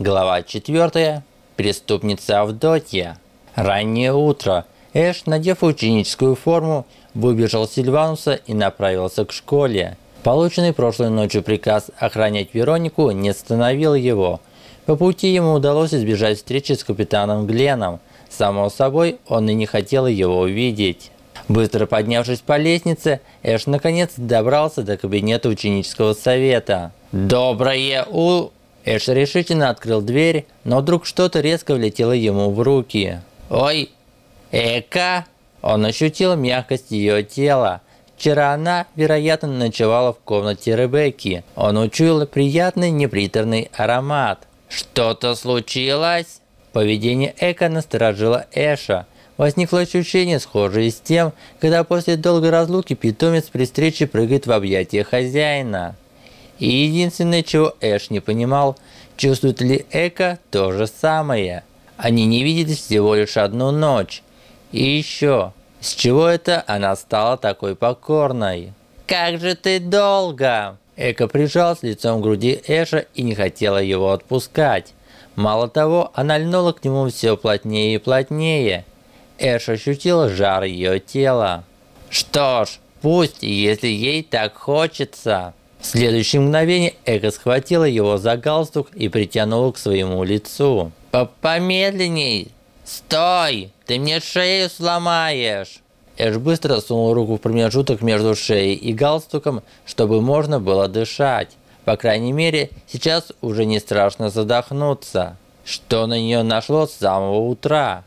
Глава 4. Преступница Авдотья. Раннее утро. Эш, надев ученическую форму, выбежал с Сильвануса и направился к школе. Полученный прошлой ночью приказ охранять Веронику не остановил его. По пути ему удалось избежать встречи с капитаном Гленом. Само собой, он и не хотел его увидеть. Быстро поднявшись по лестнице, Эш наконец добрался до кабинета ученического совета. «Доброе у...» Эш решительно открыл дверь, но вдруг что-то резко влетело ему в руки. «Ой, Эка!» Он ощутил мягкость ее тела. Вчера она, вероятно, ночевала в комнате Ребекки. Он учуял приятный неприторный аромат. «Что-то случилось?» Поведение Эка насторожило Эша. Возникло ощущение, схожее с тем, когда после долгой разлуки питомец при встрече прыгает в объятия хозяина. И единственное, чего Эш не понимал, чувствует ли Эка то же самое. Они не виделись всего лишь одну ночь. И еще, с чего это она стала такой покорной? «Как же ты долго!» Эка прижалась лицом к груди Эша и не хотела его отпускать. Мало того, она льнула к нему все плотнее и плотнее. Эш ощутил жар ее тела. «Что ж, пусть, если ей так хочется!» В следующее мгновение Эго схватила его за галстук и притянула к своему лицу. «Помедленней! Стой! Ты мне шею сломаешь!» Эш быстро сунул руку в промежуток между шеей и галстуком, чтобы можно было дышать. По крайней мере, сейчас уже не страшно задохнуться. Что на нее нашло с самого утра?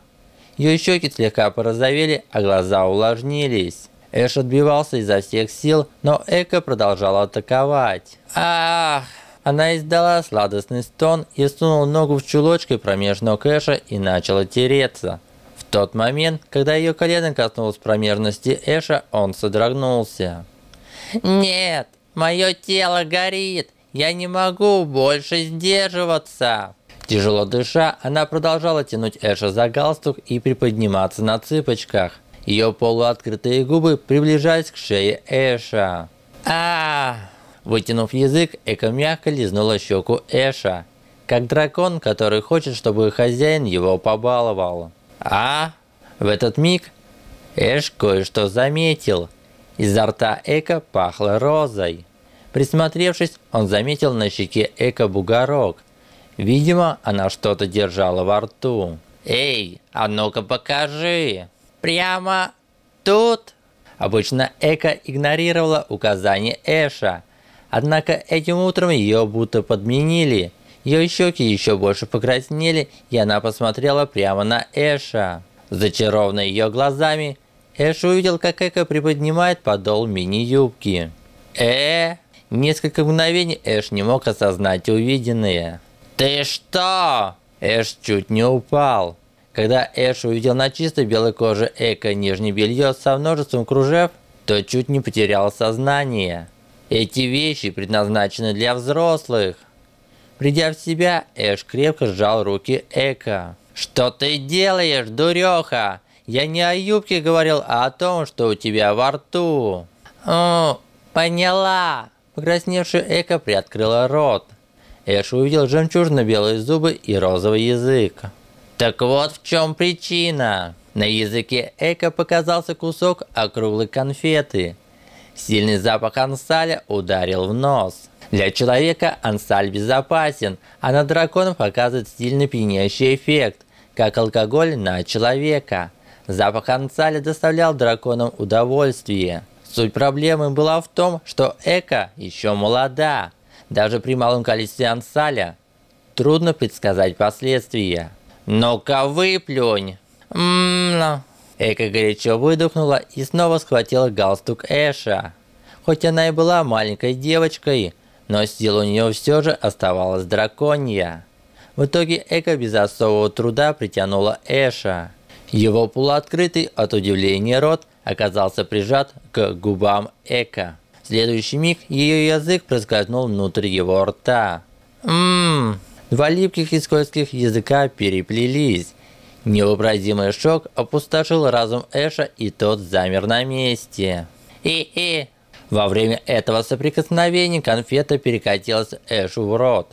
Ее щеки слегка порозовели, а глаза увлажнились. Эш отбивался изо всех сил, но Эко продолжала атаковать. Ах! Она издала сладостный стон и сунула ногу в чулочкой промеж ног Эша и начала тереться. В тот момент, когда ее колено коснулось промежности Эша, он содрогнулся. «Нет, мое тело горит! Я не могу больше сдерживаться!» Тяжело дыша, она продолжала тянуть Эша за галстук и приподниматься на цыпочках. Ее полуоткрытые губы приближались к шее Эша. а Вытянув язык, Эка мягко лизнула щеку Эша, как дракон, который хочет, чтобы хозяин его побаловал. А в этот миг Эш кое-что заметил. Изо рта Эка пахло розой. Присмотревшись, он заметил на щеке Эка бугорок. Видимо, она что-то держала во рту. «Эй, а ну-ка покажи!» Прямо тут? Обычно Эка игнорировала указания Эша. Однако этим утром ее будто подменили. Ее щеки еще больше покраснели, и она посмотрела прямо на Эша. Зачарованный ее глазами, Эш увидел, как Эка приподнимает подол мини-юбки. Э, Несколько мгновений Эш не мог осознать увиденное. «Ты что?» Эш чуть не упал. Когда Эш увидел на чистой белой коже Эко нижнее белье со множеством кружев, то чуть не потерял сознание. Эти вещи предназначены для взрослых. Придя в себя, Эш крепко сжал руки Эко. «Что ты делаешь, дуреха? Я не о юбке говорил, а о том, что у тебя во рту». «О, поняла!» Покрасневшая Эко приоткрыла рот. Эш увидел жемчужно-белые зубы и розовый язык. Так вот в чем причина. На языке Эко показался кусок округлой конфеты. Сильный запах ансаля ударил в нос. Для человека ансаль безопасен, а на драконов оказывает сильный пьянящий эффект, как алкоголь на человека. Запах ансаля доставлял драконам удовольствие. Суть проблемы была в том, что Эко еще молода. Даже при малом количестве ансаля трудно предсказать последствия. «Ну-ка выплюнь!» «Ммм...» Эка горячо выдохнула и снова схватила галстук Эша. Хоть она и была маленькой девочкой, но сил у нее все же оставалась драконья. В итоге Эка без особого труда притянула Эша. Его полуоткрытый от удивления рот оказался прижат к губам Эка. В следующий миг ее язык проскользнул внутрь его рта. «Ммм...» Два липких и скользких языка переплелись. Невообразимый шок опустошил разум Эша, и тот замер на месте. И-и! Во время этого соприкосновения конфета перекатилась Эшу в рот.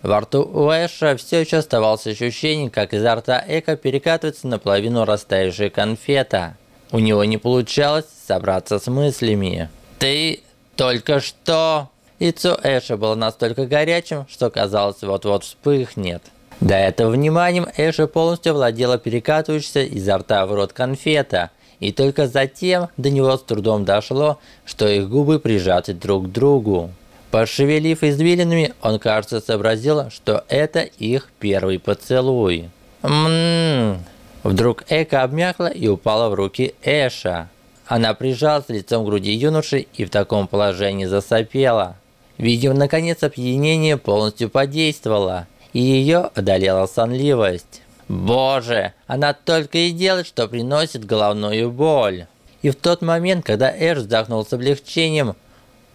Во рту у Эша все еще оставалось ощущение, как изо рта Эка перекатывается наполовину растаявшая конфета. У него не получалось собраться с мыслями. «Ты только что...» Лицо Эша было настолько горячим, что казалось вот-вот вспыхнет. До этого вниманием Эша полностью владела перекатывающейся изо рта в рот конфета, и только затем до него с трудом дошло, что их губы прижаты друг к другу. Пошевелив извилинами, он, кажется, сообразил, что это их первый поцелуй. Ммм. Вдруг Эка обмякла и упала в руки Эша. Она прижалась лицом к груди юноши и в таком положении засопела. Видимо, наконец опьянение полностью подействовало, и ее одолела сонливость. Боже, она только и делает, что приносит головную боль. И в тот момент, когда Эш вздохнул с облегчением,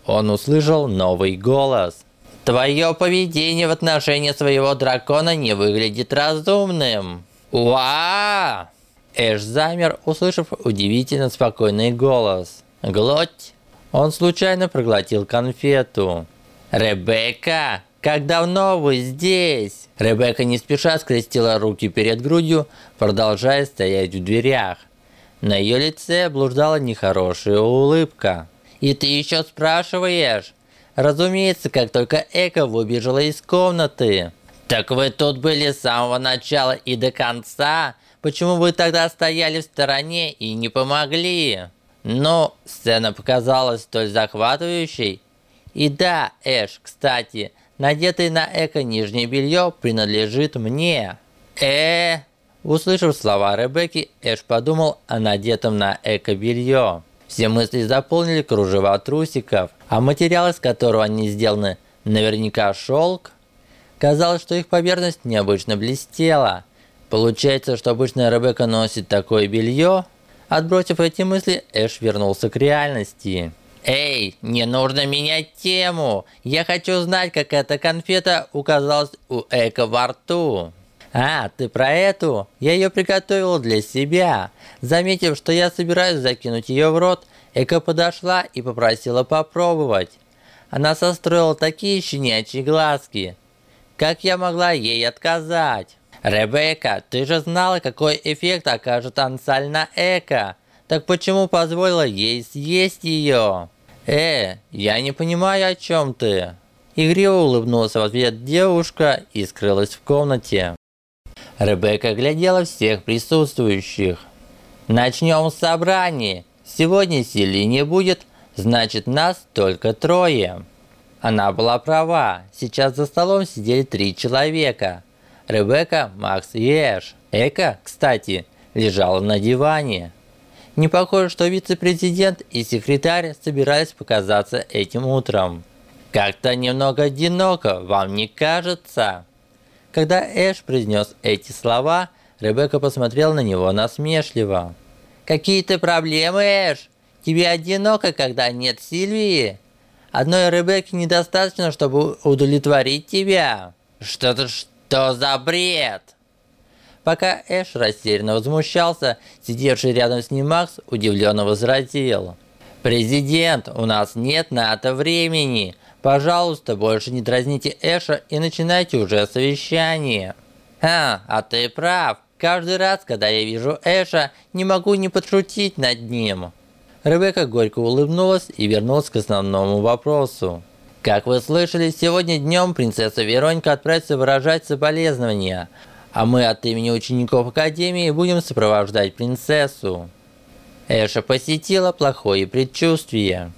он услышал новый голос. «Твое поведение в отношении своего дракона не выглядит разумным!» «Уа!» Эш замер, услышав удивительно спокойный голос. «Глоть!» Он случайно проглотил конфету. «Ребекка, как давно вы здесь?» Ребекка не спеша скрестила руки перед грудью, продолжая стоять в дверях. На ее лице блуждала нехорошая улыбка. И ты еще спрашиваешь? Разумеется, как только Эко выбежала из комнаты. Так вы тут были с самого начала и до конца? Почему вы тогда стояли в стороне и не помогли? Ну, сцена показалась столь захватывающей. И да, Эш, кстати, надетое на Эко нижнее белье принадлежит мне. Э, Услышав слова Ребекки, Эш подумал о надетом на Эко белье. Все мысли заполнили кружева трусиков, а материал, из которого они сделаны, наверняка шелк. Казалось, что их поверхность необычно блестела. Получается, что обычная Ребекка носит такое белье? Отбросив эти мысли, Эш вернулся к реальности. «Эй, не нужно менять тему! Я хочу знать, как эта конфета оказалась у Эка во рту!» «А, ты про эту? Я ее приготовил для себя. Заметив, что я собираюсь закинуть ее в рот, Эка подошла и попросила попробовать. Она состроила такие щенячьи глазки. Как я могла ей отказать? Ребекка, ты же знала, какой эффект окажет ансаль на Эка. Так почему позволила ей съесть ее? Э, я не понимаю, о чем ты. Игриво улыбнулась в ответ девушка и скрылась в комнате. Ребекка глядела всех присутствующих. «Начнем собрание. Сегодня Сили не будет, значит нас только трое». Она была права. Сейчас за столом сидели три человека. Ребекка, Макс и Эш. Эка, кстати, лежала на диване. Не похоже, что вице-президент и секретарь собирались показаться этим утром. Как-то немного одиноко, вам не кажется? Когда Эш произнес эти слова, Ребекка посмотрела на него насмешливо. «Какие-то проблемы, Эш? Тебе одиноко, когда нет Сильвии? Одной Ребекки недостаточно, чтобы удовлетворить тебя. Что-то что за бред?» Пока Эш растерянно возмущался, сидевший рядом с ним Макс удивленно возразил. «Президент, у нас нет на это времени. Пожалуйста, больше не дразните Эша и начинайте уже совещание. Ха, а ты прав. Каждый раз, когда я вижу Эша, не могу не подшутить над ним. Ребекка горько улыбнулась и вернулась к основному вопросу. Как вы слышали, сегодня днем принцесса Вероника отправится выражать соболезнования, а мы от имени учеников Академии будем сопровождать принцессу. Эша посетила плохое предчувствие.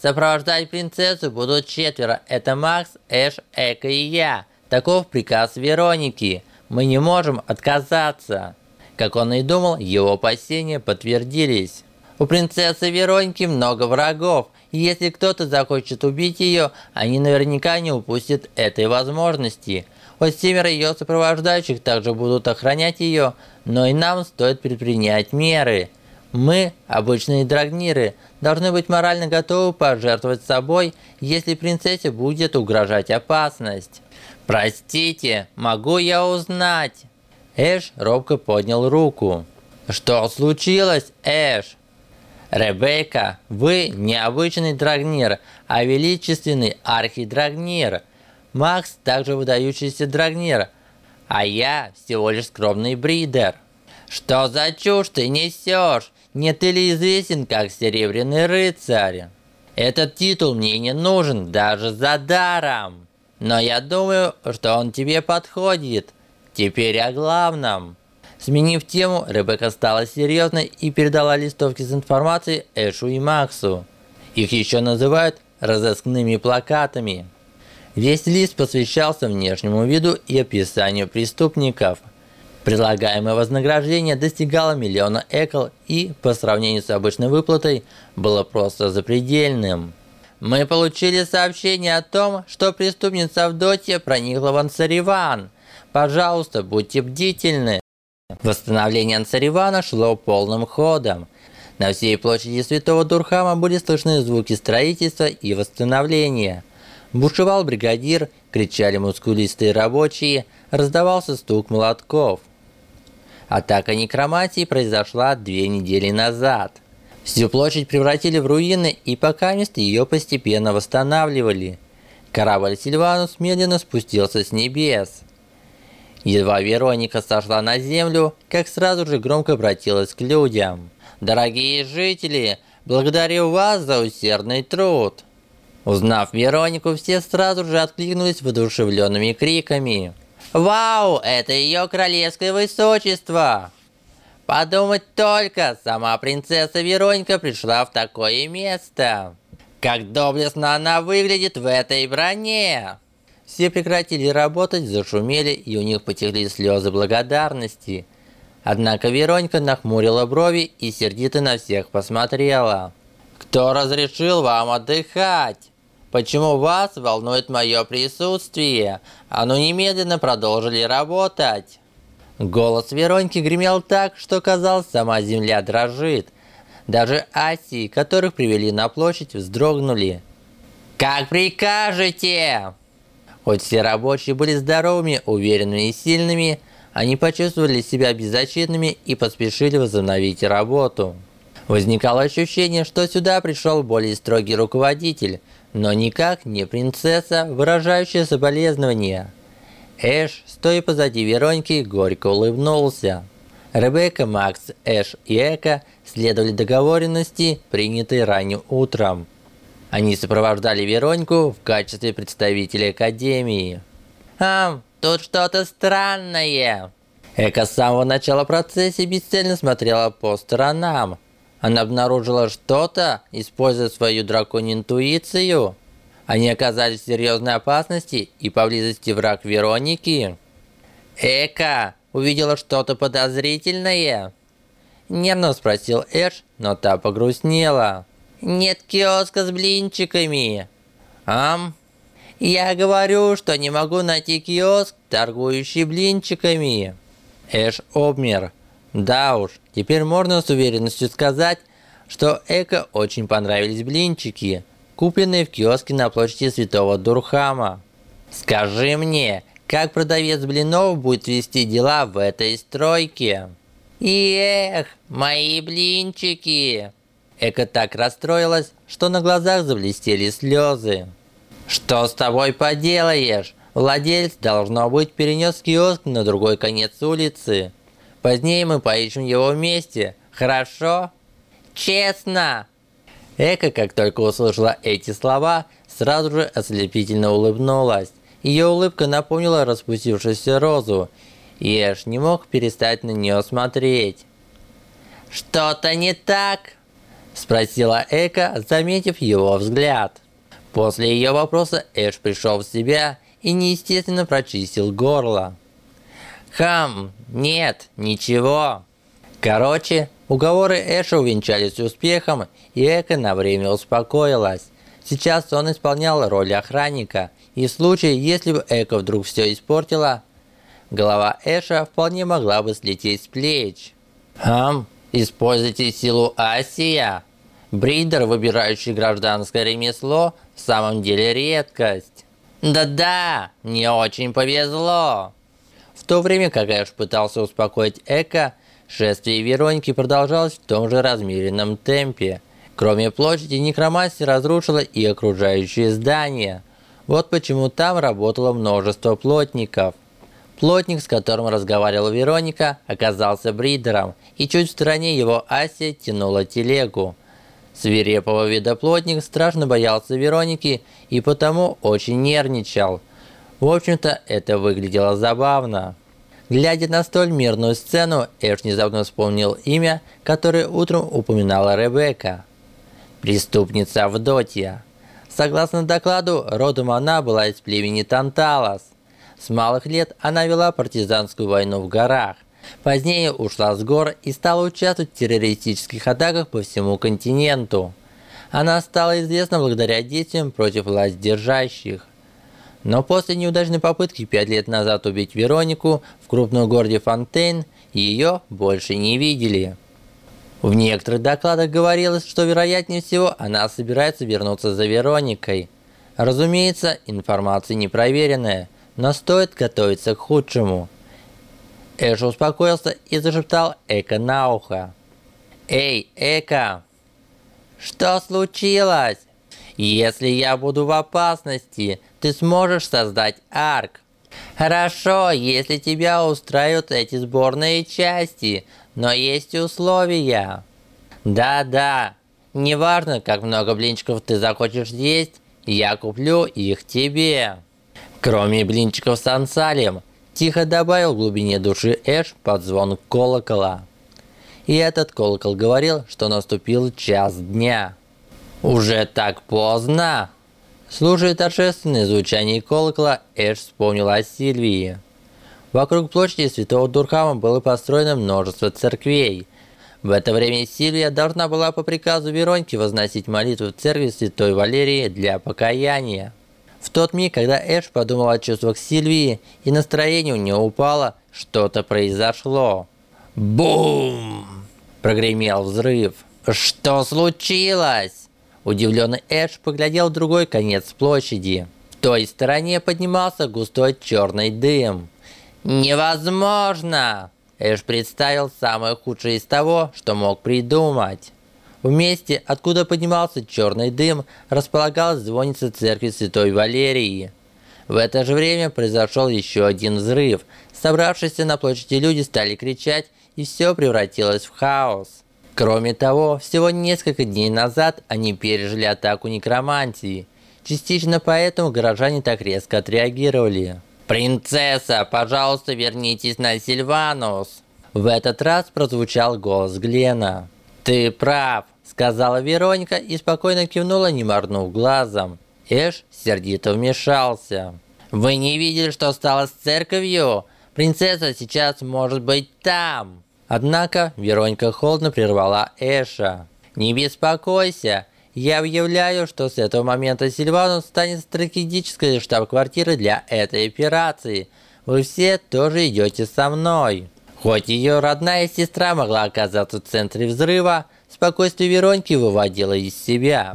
Сопровождать принцессу будут четверо. Это Макс, Эш, Эка и я. Таков приказ Вероники. Мы не можем отказаться. Как он и думал, его опасения подтвердились. У принцессы Вероники много врагов, и если кто-то захочет убить ее, они наверняка не упустят этой возможности. Вот семеро ее сопровождающих также будут охранять ее, но и нам стоит предпринять меры. Мы, обычные драгниры, должны быть морально готовы пожертвовать собой, если принцессе будет угрожать опасность. Простите, могу я узнать? Эш робко поднял руку. Что случилось, Эш? Ребекка, вы не обычный драгнир, а величественный архидрагнир. Макс также выдающийся драгнер, а я всего лишь скромный бридер. Что за чушь ты несешь? Не ты ли известен как Серебряный Рыцарь? Этот титул мне не нужен даже за даром. Но я думаю, что он тебе подходит. Теперь о главном. Сменив тему, Ребекка стала серьезной и передала листовки с информацией Эшу и Максу. Их еще называют разыскными плакатами. Весь лист посвящался внешнему виду и описанию преступников. Предлагаемое вознаграждение достигало миллиона экл и, по сравнению с обычной выплатой, было просто запредельным. Мы получили сообщение о том, что преступница Авдотья проникла в Ансариван. Пожалуйста, будьте бдительны. Восстановление Ансаривана шло полным ходом. На всей площади Святого Дурхама были слышны звуки строительства и восстановления. Бушевал бригадир, кричали мускулистые рабочие, раздавался стук молотков. Атака некроматии произошла две недели назад. Всю площадь превратили в руины, и пока место ее постепенно восстанавливали. Корабль Сильванус медленно спустился с небес. Едва Вероника сошла на землю, как сразу же громко обратилась к людям. «Дорогие жители, благодарю вас за усердный труд!» Узнав Веронику, все сразу же откликнулись воодушевленными криками. «Вау, это ее королевское высочество!» Подумать только, сама принцесса Вероника пришла в такое место. Как доблестно она выглядит в этой броне. Все прекратили работать, зашумели, и у них потекли слезы благодарности. Однако Вероника нахмурила брови и сердито на всех посмотрела. «Кто разрешил вам отдыхать?» Почему вас волнует мое присутствие? А ну немедленно продолжили работать. Голос Вероньки гремел так, что казалось, сама земля дрожит. Даже Асии, которых привели на площадь, вздрогнули. «Как прикажете!» Хоть все рабочие были здоровыми, уверенными и сильными, они почувствовали себя беззащитными и поспешили возобновить работу. Возникало ощущение, что сюда пришел более строгий руководитель – но никак не принцесса, выражающая соболезнования. Эш, стоя позади Вероньки, горько улыбнулся. Ребекка, Макс, Эш и Эка следовали договоренности, принятой ранним утром. Они сопровождали Вероньку в качестве представителя Академии. «Ам, тут что-то странное!» Эка с самого начала процесса бесцельно смотрела по сторонам, она обнаружила что-то, используя свою драконью интуицию. Они оказались в серьезной опасности и поблизости враг Вероники. Эка увидела что-то подозрительное. Нервно спросил Эш, но та погрустнела. Нет киоска с блинчиками. Ам? Я говорю, что не могу найти киоск, торгующий блинчиками. Эш обмер. Да уж, теперь можно с уверенностью сказать, что Эко очень понравились блинчики, купленные в киоске на площади Святого Дурхама. Скажи мне, как продавец блинов будет вести дела в этой стройке? Эх, мои блинчики! Эко так расстроилась, что на глазах заблестели слезы. Что с тобой поделаешь? Владелец, должно быть, перенес киоск на другой конец улицы. Позднее мы поищем его вместе. Хорошо? Честно!» Эка, как только услышала эти слова, сразу же ослепительно улыбнулась. Ее улыбка напомнила распустившуюся розу, и Эш не мог перестать на нее смотреть. «Что-то не так?» – спросила Эка, заметив его взгляд. После ее вопроса Эш пришел в себя и неестественно прочистил горло. Хам, нет, ничего. Короче, уговоры Эша увенчались успехом, и Эка на время успокоилась. Сейчас он исполнял роль охранника, и в случае, если бы Эка вдруг все испортила, голова Эша вполне могла бы слететь с плеч. Хам, используйте силу Асия. Бридер, выбирающий гражданское ремесло, в самом деле редкость. Да-да, мне очень повезло. В то время как Эш пытался успокоить Эка, шествие Вероники продолжалось в том же размеренном темпе. Кроме площади, некромастер разрушила и окружающие здания. Вот почему там работало множество плотников. Плотник, с которым разговаривала Вероника, оказался бридером, и чуть в стороне его Ася тянула телегу. Свирепого вида плотник страшно боялся Вероники и потому очень нервничал. В общем-то, это выглядело забавно. Глядя на столь мирную сцену, Эш внезапно вспомнил имя, которое утром упоминала Ребекка. Преступница Авдотья. Согласно докладу, родом она была из племени Танталас. С малых лет она вела партизанскую войну в горах. Позднее ушла с гор и стала участвовать в террористических атаках по всему континенту. Она стала известна благодаря действиям против власть держащих. Но после неудачной попытки пять лет назад убить Веронику в крупном городе Фонтейн, ее больше не видели. В некоторых докладах говорилось, что вероятнее всего она собирается вернуться за Вероникой. Разумеется, информация непроверенная, но стоит готовиться к худшему. Эш успокоился и зашептал Эка на ухо. «Эй, Эка! Что случилось? Если я буду в опасности, ты сможешь создать арк. Хорошо, если тебя устраивают эти сборные части, но есть условия. Да-да, неважно, как много блинчиков ты захочешь есть, я куплю их тебе. Кроме блинчиков с ансалем, тихо добавил в глубине души Эш под звон колокола. И этот колокол говорил, что наступил час дня. Уже так поздно. Слушая торжественное звучание колокола, Эш вспомнил о Сильвии. Вокруг площади Святого Дурхама было построено множество церквей. В это время Сильвия должна была по приказу Вероньки возносить молитву в церкви Святой Валерии для покаяния. В тот миг, когда Эш подумал о чувствах Сильвии и настроение у нее упало, что-то произошло. Бум! Прогремел взрыв. Что случилось? Удивленный Эш поглядел в другой конец площади. В той стороне поднимался густой черный дым. «Невозможно!» Эш представил самое худшее из того, что мог придумать. В месте, откуда поднимался черный дым, располагалась звонница церкви Святой Валерии. В это же время произошел еще один взрыв. Собравшиеся на площади люди стали кричать, и все превратилось в хаос. Кроме того, всего несколько дней назад они пережили атаку некромантии. Частично поэтому горожане так резко отреагировали. «Принцесса, пожалуйста, вернитесь на Сильванус!» В этот раз прозвучал голос Глена. «Ты прав», — сказала Вероника и спокойно кивнула, не моргнув глазом. Эш сердито вмешался. «Вы не видели, что стало с церковью? Принцесса сейчас может быть там!» Однако Вероника холодно прервала Эша. «Не беспокойся, я объявляю, что с этого момента Сильванус станет стратегической штаб-квартирой для этой операции. Вы все тоже идете со мной. Хоть ее родная сестра могла оказаться в центре взрыва, спокойствие Вероньки выводило из себя.